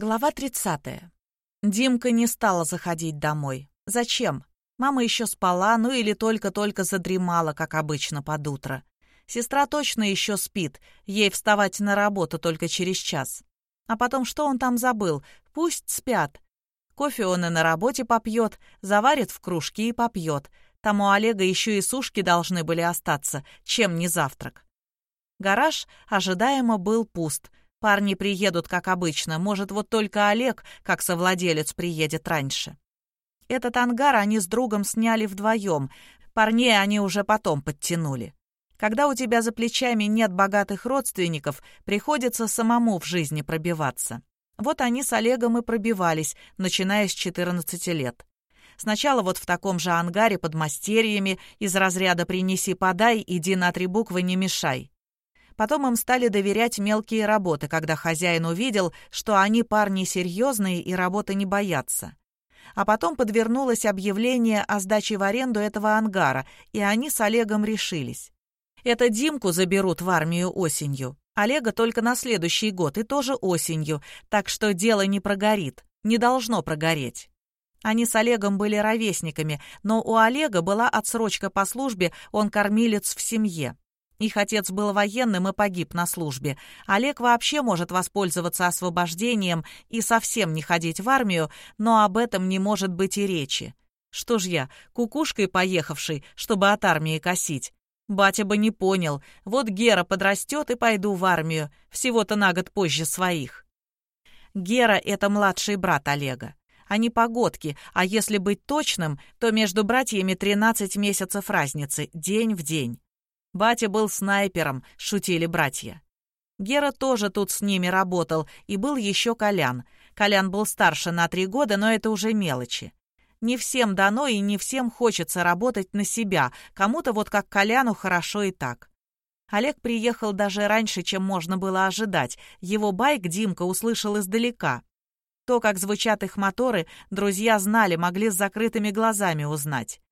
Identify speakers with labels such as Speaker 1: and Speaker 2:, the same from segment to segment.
Speaker 1: Глава 30. Димка не стала заходить домой. Зачем? Мама еще спала, ну или только-только задремала, как обычно, под утро. Сестра точно еще спит, ей вставать на работу только через час. А потом что он там забыл? Пусть спят. Кофе он и на работе попьет, заварит в кружке и попьет. Там у Олега еще и сушки должны были остаться, чем не завтрак. Гараж ожидаемо был пуст — Парни приедут, как обычно, может, вот только Олег, как совладелец, приедет раньше. Этот ангар они с другом сняли вдвоем, парней они уже потом подтянули. Когда у тебя за плечами нет богатых родственников, приходится самому в жизни пробиваться. Вот они с Олегом и пробивались, начиная с 14 лет. Сначала вот в таком же ангаре под мастерьями из разряда «принеси-подай, иди на три буквы, не мешай». Потом им стали доверять мелкие работы, когда хозяин увидел, что они парни серьезные и работы не боятся. А потом подвернулось объявление о сдаче в аренду этого ангара, и они с Олегом решились. Это Димку заберут в армию осенью. Олега только на следующий год и тоже осенью, так что дело не прогорит, не должно прогореть. Они с Олегом были ровесниками, но у Олега была отсрочка по службе, он кормилец в семье. Их отец был военным и погиб на службе. Олег вообще может воспользоваться освобождением и совсем не ходить в армию, но об этом не может быть и речи. Что ж я, кукушкой поехавший, чтобы от армии косить? Батя бы не понял. Вот Гера подрастет и пойду в армию, всего-то на год позже своих. Гера — это младший брат Олега. Они погодки, а если быть точным, то между братьями 13 месяцев разницы, день в день. Батя был снайпером, шутили братья. Гера тоже тут с ними работал, и был еще Колян. Колян был старше на три года, но это уже мелочи. Не всем дано и не всем хочется работать на себя, кому-то вот как Коляну хорошо и так. Олег приехал даже раньше, чем можно было ожидать. Его байк Димка услышал издалека. То, как звучат их моторы, друзья знали, могли с закрытыми глазами узнать.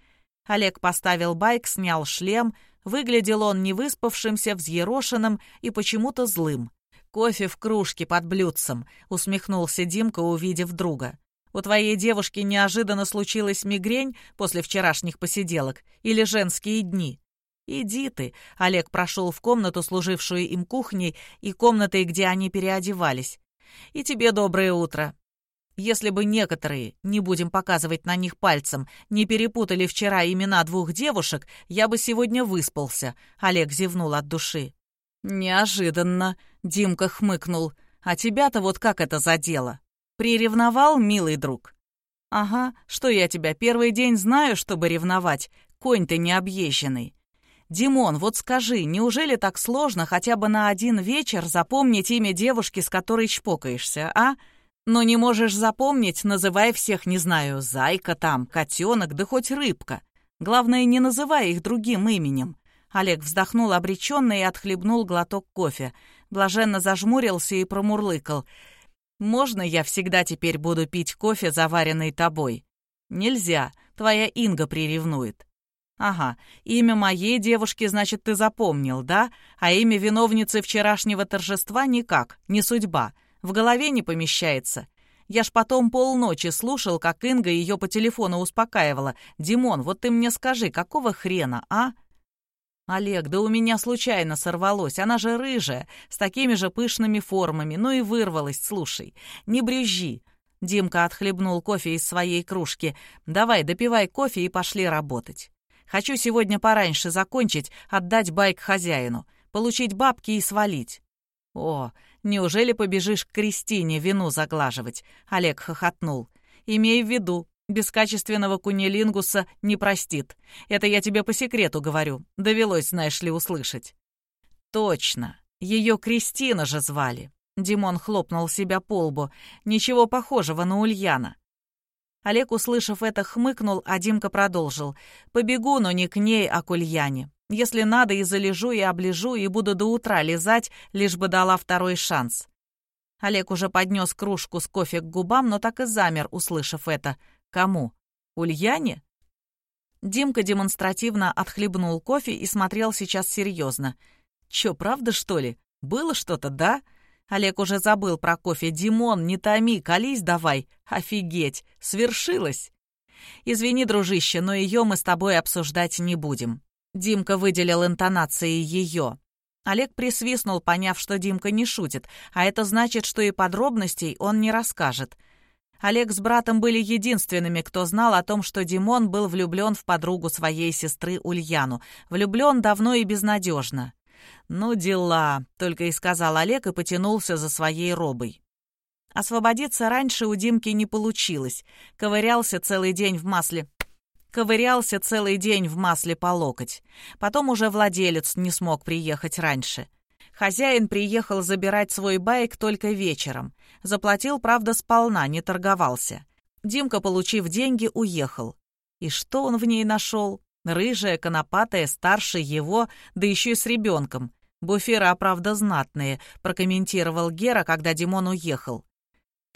Speaker 1: Олег поставил байк, снял шлем, Выглядел он невыспавшимся, взъерошенным и почему-то злым. «Кофе в кружке под блюдцем», — усмехнулся Димка, увидев друга. «У твоей девушки неожиданно случилась мигрень после вчерашних посиделок или женские дни?» «Иди ты», — Олег прошел в комнату, служившую им кухней, и комнатой, где они переодевались. «И тебе доброе утро. Если бы некоторые, не будем показывать на них пальцем, не перепутали вчера имена двух девушек, я бы сегодня выспался», — Олег зевнул от души. «Неожиданно», — Димка хмыкнул. «А тебя-то вот как это задело? Приревновал, милый друг?» «Ага, что я тебя первый день знаю, чтобы ревновать? Конь ты необъезженный». «Димон, вот скажи, неужели так сложно хотя бы на один вечер запомнить имя девушки, с которой чпокаешься, а?» Но не можешь запомнить, называй всех, не знаю, зайка там, котенок, да хоть рыбка. Главное, не называй их другим именем. Олег вздохнул обреченно и отхлебнул глоток кофе. Блаженно зажмурился и промурлыкал. «Можно я всегда теперь буду пить кофе, заваренный тобой?» «Нельзя, твоя Инга приревнует». «Ага, имя моей девушки, значит, ты запомнил, да? А имя виновницы вчерашнего торжества никак, не судьба. В голове не помещается. Я ж потом полночи слушал, как Инга ее по телефону успокаивала. «Димон, вот ты мне скажи, какого хрена, а?» «Олег, да у меня случайно сорвалось. Она же рыжая, с такими же пышными формами. Ну и вырвалась, слушай. Не брюзжи». Димка отхлебнул кофе из своей кружки. «Давай, допивай кофе и пошли работать. Хочу сегодня пораньше закончить, отдать байк хозяину, получить бабки и свалить». «О, Неужели побежишь к Кристине вину заглаживать?» Олег хохотнул. «Имей в виду, без качественного кунилингуса не простит. Это я тебе по секрету говорю. Довелось, знаешь ли, услышать». «Точно. Ее Кристина же звали». Димон хлопнул себя по лбу. «Ничего похожего на Ульяна». Олег, услышав это, хмыкнул, а Димка продолжил. «Побегу, но не к ней, а к Ульяне. Если надо, и залежу, и облежу, и буду до утра лизать, лишь бы дала второй шанс». Олег уже поднес кружку с кофе к губам, но так и замер, услышав это. «Кому? Ульяне?» Димка демонстративно отхлебнул кофе и смотрел сейчас серьезно. «Чё, правда, что ли? Было что-то, да?» Олег уже забыл про кофе. «Димон, не томи, колись давай. Офигеть, свершилось!» «Извини, дружище, но ее мы с тобой обсуждать не будем». Димка выделил интонации ее. Олег присвистнул, поняв, что Димка не шутит, а это значит, что и подробностей он не расскажет. Олег с братом были единственными, кто знал о том, что Димон был влюблен в подругу своей сестры Ульяну. Влюблен давно и безнадежно. «Ну, дела», — только и сказал Олег и потянулся за своей робой. Освободиться раньше у Димки не получилось. Ковырялся целый день в масле. Ковырялся целый день в масле по локоть. Потом уже владелец не смог приехать раньше. Хозяин приехал забирать свой байк только вечером. Заплатил, правда, сполна, не торговался. Димка, получив деньги, уехал. И что он в ней нашел? Рыжая, конопатая, старше его, да еще и с ребенком. Буфера, правда, знатные, прокомментировал Гера, когда Димон уехал.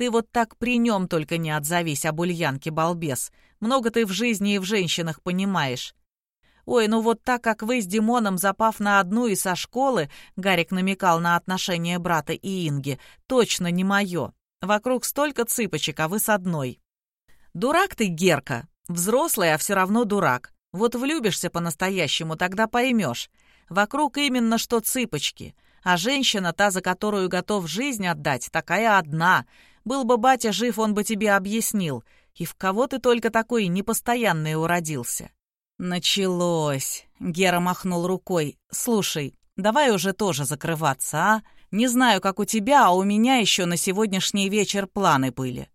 Speaker 1: Ты вот так при нем только не отзовись об Ульянке, балбес. Много ты в жизни и в женщинах понимаешь. «Ой, ну вот так, как вы с Димоном, запав на одну и со школы», Гарик намекал на отношения брата и Инги, «точно не мое. Вокруг столько цыпочек, а вы с одной». «Дурак ты, Герка. Взрослый, а все равно дурак. Вот влюбишься по-настоящему, тогда поймешь. Вокруг именно что цыпочки. А женщина, та, за которую готов жизнь отдать, такая одна. Был бы батя жив, он бы тебе объяснил. И в кого ты только такой непостоянный уродился?» «Началось!» — Гера махнул рукой. «Слушай, давай уже тоже закрываться, а? Не знаю, как у тебя, а у меня еще на сегодняшний вечер планы были.